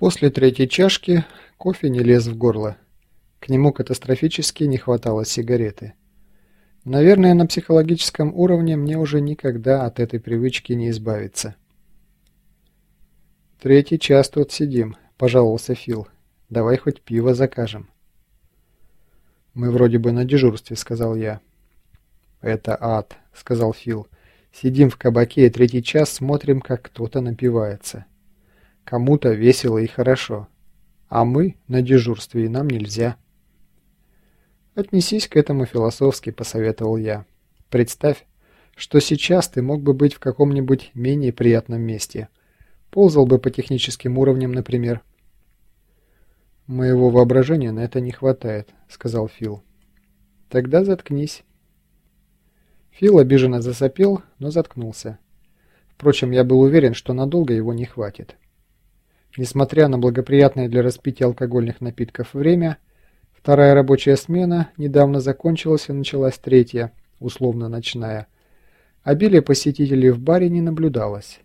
После третьей чашки кофе не лез в горло. К нему катастрофически не хватало сигареты. Наверное, на психологическом уровне мне уже никогда от этой привычки не избавиться. «Третий час тут сидим», – пожаловался Фил. «Давай хоть пиво закажем». «Мы вроде бы на дежурстве», – сказал я. «Это ад», – сказал Фил. «Сидим в кабаке и третий час смотрим, как кто-то напивается». Кому-то весело и хорошо. А мы на дежурстве, и нам нельзя. Отнесись к этому философски, посоветовал я. Представь, что сейчас ты мог бы быть в каком-нибудь менее приятном месте. Ползал бы по техническим уровням, например. «Моего воображения на это не хватает», — сказал Фил. «Тогда заткнись». Фил обиженно засопел, но заткнулся. Впрочем, я был уверен, что надолго его не хватит. Несмотря на благоприятное для распития алкогольных напитков время, вторая рабочая смена недавно закончилась и началась третья, условно ночная. Обилие посетителей в баре не наблюдалось.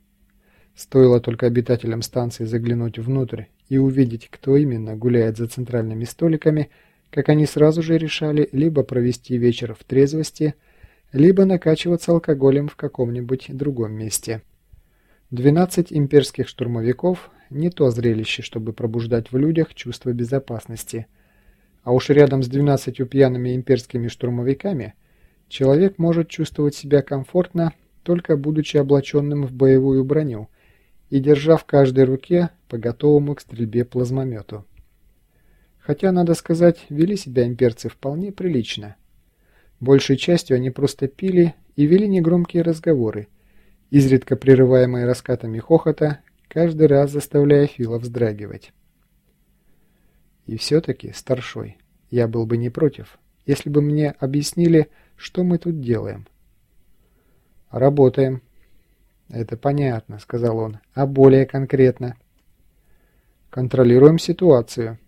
Стоило только обитателям станции заглянуть внутрь и увидеть, кто именно гуляет за центральными столиками, как они сразу же решали либо провести вечер в трезвости, либо накачиваться алкоголем в каком-нибудь другом месте. 12 имперских штурмовиков не то зрелище, чтобы пробуждать в людях чувство безопасности. А уж рядом с двенадцатью пьяными имперскими штурмовиками человек может чувствовать себя комфортно, только будучи облаченным в боевую броню и держа в каждой руке по готовому к стрельбе плазмомету. Хотя, надо сказать, вели себя имперцы вполне прилично. Большей частью они просто пили и вели негромкие разговоры, изредка прерываемые раскатами хохота каждый раз заставляя Фила вздрагивать. И все-таки, старшой, я был бы не против, если бы мне объяснили, что мы тут делаем. Работаем. Это понятно, сказал он, а более конкретно. Контролируем ситуацию.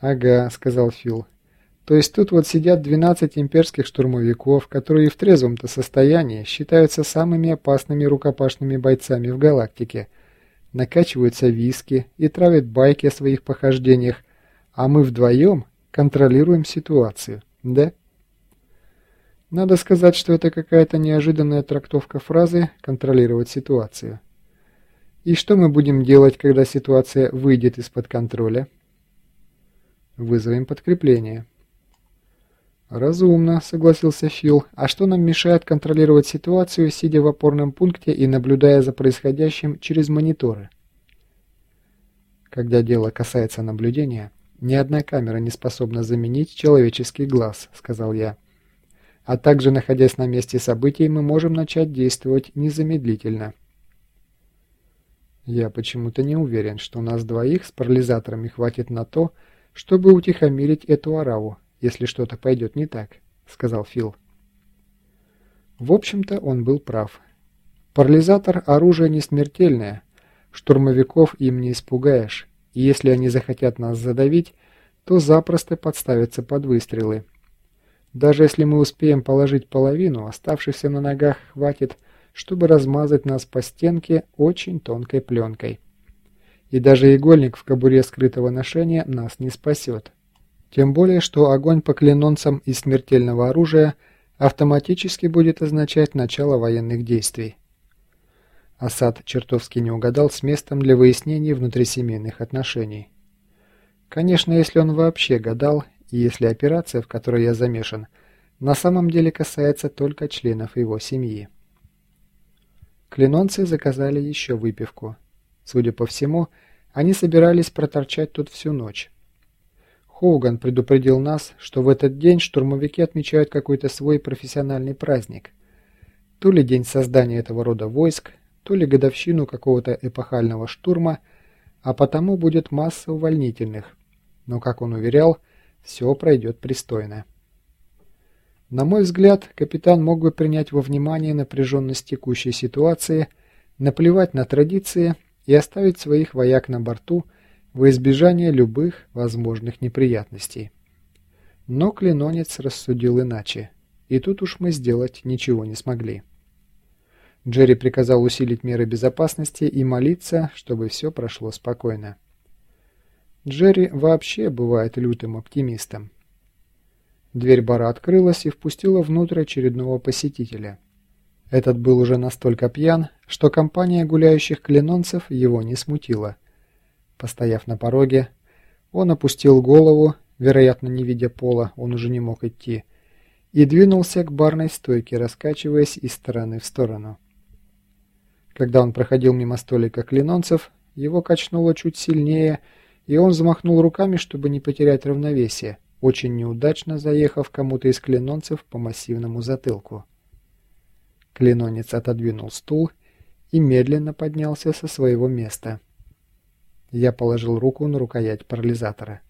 Ага, сказал Фил. То есть тут вот сидят 12 имперских штурмовиков, которые в трезвом-то состоянии считаются самыми опасными рукопашными бойцами в галактике, накачиваются виски и травят байки о своих похождениях, а мы вдвоем контролируем ситуацию, да? Надо сказать, что это какая-то неожиданная трактовка фразы «контролировать ситуацию». И что мы будем делать, когда ситуация выйдет из-под контроля? Вызовем подкрепление. «Разумно», — согласился Фил. «А что нам мешает контролировать ситуацию, сидя в опорном пункте и наблюдая за происходящим через мониторы?» Когда дело касается наблюдения, ни одна камера не способна заменить человеческий глаз, сказал я. А также, находясь на месте событий, мы можем начать действовать незамедлительно. Я почему-то не уверен, что у нас двоих с парализаторами хватит на то, чтобы утихомирить эту ораву, если что-то пойдет не так», — сказал Фил. В общем-то, он был прав. Парализатор – оружие не смертельное. Штурмовиков им не испугаешь, и если они захотят нас задавить, то запросто подставятся под выстрелы. Даже если мы успеем положить половину, оставшихся на ногах хватит, чтобы размазать нас по стенке очень тонкой пленкой. И даже игольник в кобуре скрытого ношения нас не спасет. Тем более, что огонь по клинонцам из смертельного оружия автоматически будет означать начало военных действий. Асад чертовски не угадал с местом для выяснений внутрисемейных отношений. Конечно, если он вообще гадал, и если операция, в которой я замешан, на самом деле касается только членов его семьи. Клинонцы заказали еще выпивку. Судя по всему, они собирались проторчать тут всю ночь. Хоуган предупредил нас, что в этот день штурмовики отмечают какой-то свой профессиональный праздник. То ли день создания этого рода войск, то ли годовщину какого-то эпохального штурма, а потому будет масса увольнительных. Но, как он уверял, все пройдет пристойно. На мой взгляд, капитан мог бы принять во внимание напряженность текущей ситуации, наплевать на традиции и оставить своих вояк на борту – во избежание любых возможных неприятностей. Но клинонец рассудил иначе, и тут уж мы сделать ничего не смогли. Джерри приказал усилить меры безопасности и молиться, чтобы все прошло спокойно. Джерри вообще бывает лютым оптимистом. Дверь бара открылась и впустила внутрь очередного посетителя. Этот был уже настолько пьян, что компания гуляющих клинонцев его не смутила. Постояв на пороге, он опустил голову, вероятно, не видя пола, он уже не мог идти, и двинулся к барной стойке, раскачиваясь из стороны в сторону. Когда он проходил мимо столика клинонцев, его качнуло чуть сильнее, и он взмахнул руками, чтобы не потерять равновесие, очень неудачно заехав кому-то из клинонцев по массивному затылку. Клинонец отодвинул стул и медленно поднялся со своего места. Я положил руку на рукоять парализатора.